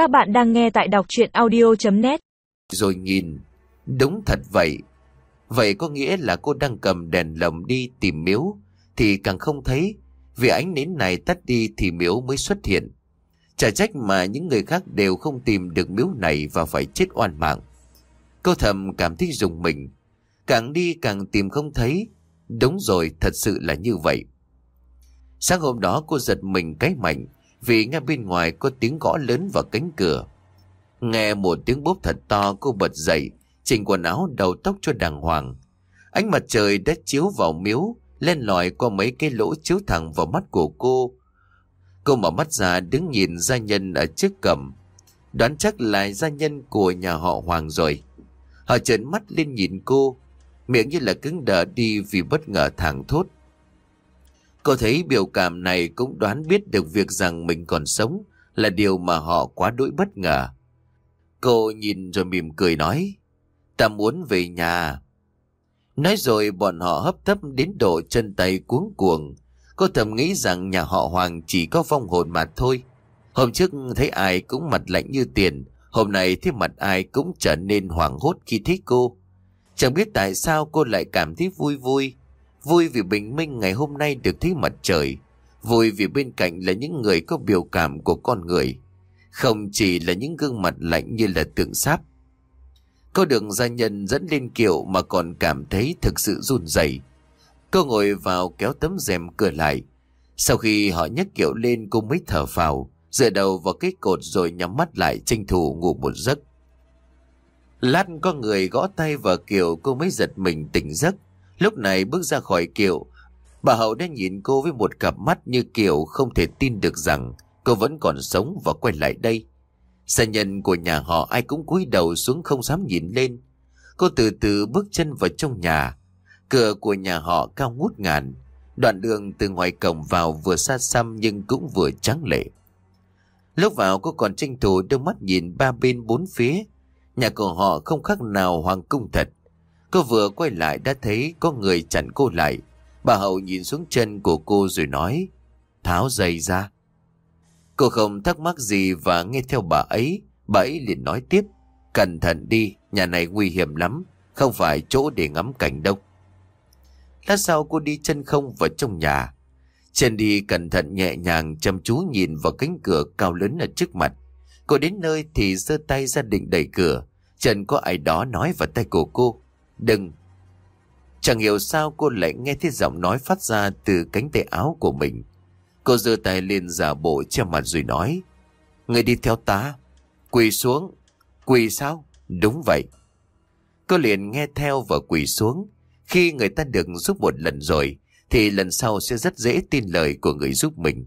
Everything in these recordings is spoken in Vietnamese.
Các bạn đang nghe tại đọc chuyện audio.net Rồi nhìn, đúng thật vậy. Vậy có nghĩa là cô đang cầm đèn lồng đi tìm miếu, thì càng không thấy, vì ánh nến này tắt đi thì miếu mới xuất hiện. Chả trách mà những người khác đều không tìm được miếu này và phải chết oan mạng. Cô thầm cảm thấy dùng mình, càng đi càng tìm không thấy. Đúng rồi, thật sự là như vậy. Sáng hôm đó cô giật mình cái mạnh vì nghe bên ngoài có tiếng gõ lớn vào cánh cửa. Nghe một tiếng bốp thật to cô bật dậy, chỉnh quần áo đầu tóc cho đàng hoàng. Ánh mặt trời đã chiếu vào miếu, lên lòi qua mấy cái lỗ chiếu thẳng vào mắt của cô. Cô mở mắt ra đứng nhìn gia nhân ở trước cầm. Đoán chắc là gia nhân của nhà họ Hoàng rồi. Họ trợn mắt lên nhìn cô, miệng như là cứng đờ đi vì bất ngờ thẳng thốt. Cô thấy biểu cảm này cũng đoán biết được việc rằng mình còn sống là điều mà họ quá đỗi bất ngờ. Cô nhìn rồi mỉm cười nói, ta muốn về nhà. Nói rồi bọn họ hấp tấp đến độ chân tay cuống cuồng. Cô thầm nghĩ rằng nhà họ Hoàng chỉ có vong hồn mà thôi. Hôm trước thấy ai cũng mặt lạnh như tiền, hôm nay thấy mặt ai cũng trở nên hoảng hốt khi thấy cô. Chẳng biết tại sao cô lại cảm thấy vui vui. Vui vì bình minh ngày hôm nay được thấy mặt trời. Vui vì bên cạnh là những người có biểu cảm của con người. Không chỉ là những gương mặt lạnh như là tượng sáp. Cô đường gia nhân dẫn lên kiệu mà còn cảm thấy thực sự run rẩy. Cô ngồi vào kéo tấm rèm cửa lại. Sau khi họ nhấc kiệu lên cô mới thở phào, dựa đầu vào cái cột rồi nhắm mắt lại tranh thủ ngủ một giấc. Lát có người gõ tay vào kiệu cô mới giật mình tỉnh giấc. Lúc này bước ra khỏi kiệu, bà Hậu đã nhìn cô với một cặp mắt như kiểu không thể tin được rằng cô vẫn còn sống và quay lại đây. Gia nhân của nhà họ ai cũng cúi đầu xuống không dám nhìn lên. Cô từ từ bước chân vào trong nhà. Cửa của nhà họ cao ngút ngàn. Đoạn đường từ ngoài cổng vào vừa xa xăm nhưng cũng vừa trắng lệ. Lúc vào cô còn tranh thủ đôi mắt nhìn ba bên bốn phía. Nhà của họ không khác nào hoàng cung thật. Cô vừa quay lại đã thấy có người chặn cô lại. Bà Hậu nhìn xuống chân của cô rồi nói, tháo giày ra. Cô không thắc mắc gì và nghe theo bà ấy, bà ấy liền nói tiếp, cẩn thận đi, nhà này nguy hiểm lắm, không phải chỗ để ngắm cảnh đâu. Lát sau cô đi chân không vào trong nhà. Chân đi cẩn thận nhẹ nhàng chăm chú nhìn vào cánh cửa cao lớn ở trước mặt. Cô đến nơi thì giơ tay ra định đẩy cửa. Trần có ai đó nói vào tay của cô. Đừng. Chẳng hiểu sao cô lại nghe thấy giọng nói phát ra từ cánh tay áo của mình. Cô giơ tay lên giả bộ che mặt rồi nói. Người đi theo ta. Quỳ xuống. Quỳ sao? Đúng vậy. Cô liền nghe theo và quỳ xuống. Khi người ta được giúp một lần rồi, thì lần sau sẽ rất dễ tin lời của người giúp mình.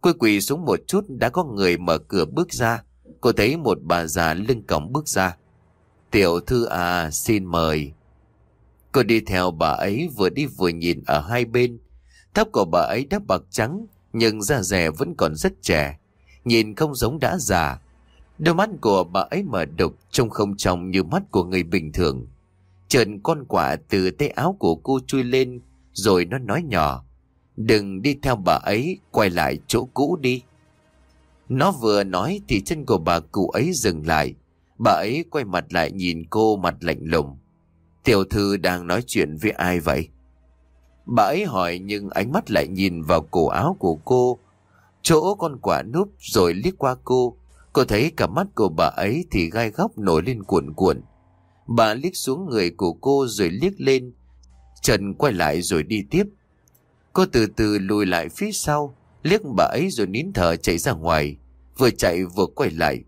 Cô quỳ xuống một chút đã có người mở cửa bước ra. Cô thấy một bà già lưng cổng bước ra. Tiểu thư à, xin mời. Cô đi theo bà ấy vừa đi vừa nhìn ở hai bên. Tóc của bà ấy đã bạc trắng, nhưng da rẻ vẫn còn rất trẻ. Nhìn không giống đã già. Đôi mắt của bà ấy mở đục trông không trong như mắt của người bình thường. Trần con quả từ tay áo của cô chui lên, rồi nó nói nhỏ. Đừng đi theo bà ấy, quay lại chỗ cũ đi. Nó vừa nói thì chân của bà cụ ấy dừng lại. Bà ấy quay mặt lại nhìn cô mặt lạnh lùng. Tiểu thư đang nói chuyện với ai vậy? Bà ấy hỏi nhưng ánh mắt lại nhìn vào cổ áo của cô. Chỗ con quả núp rồi liếc qua cô. Cô thấy cả mắt của bà ấy thì gai góc nổi lên cuộn cuộn. Bà liếc xuống người của cô rồi liếc lên. Trần quay lại rồi đi tiếp. Cô từ từ lùi lại phía sau, liếc bà ấy rồi nín thở chạy ra ngoài. Vừa chạy vừa quay lại.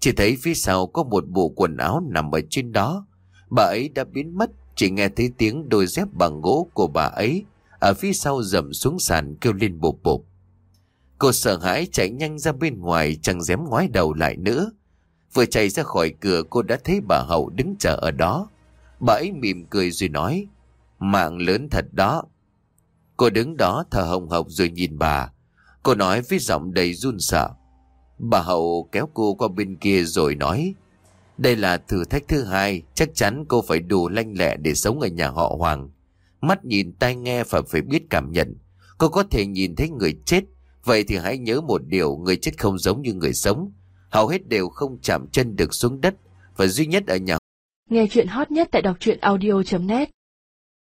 Chỉ thấy phía sau có một bộ quần áo nằm ở trên đó. Bà ấy đã biến mất, chỉ nghe thấy tiếng đôi dép bằng gỗ của bà ấy ở phía sau dầm xuống sàn kêu lên bộp bộp. Cô sợ hãi chạy nhanh ra bên ngoài chẳng dám ngoái đầu lại nữa. Vừa chạy ra khỏi cửa cô đã thấy bà Hậu đứng chờ ở đó. Bà ấy mỉm cười rồi nói, mạng lớn thật đó. Cô đứng đó thở hồng hộc rồi nhìn bà. Cô nói với giọng đầy run sợ. Bà Hậu kéo cô qua bên kia rồi nói, đây là thử thách thứ hai, chắc chắn cô phải đủ lanh lẹ để sống ở nhà họ Hoàng. Mắt nhìn tai nghe và phải biết cảm nhận. Cô có thể nhìn thấy người chết, vậy thì hãy nhớ một điều, người chết không giống như người sống. Hầu hết đều không chạm chân được xuống đất Và duy nhất ở nhà Nghe chuyện hot nhất tại đọc truyện audio.net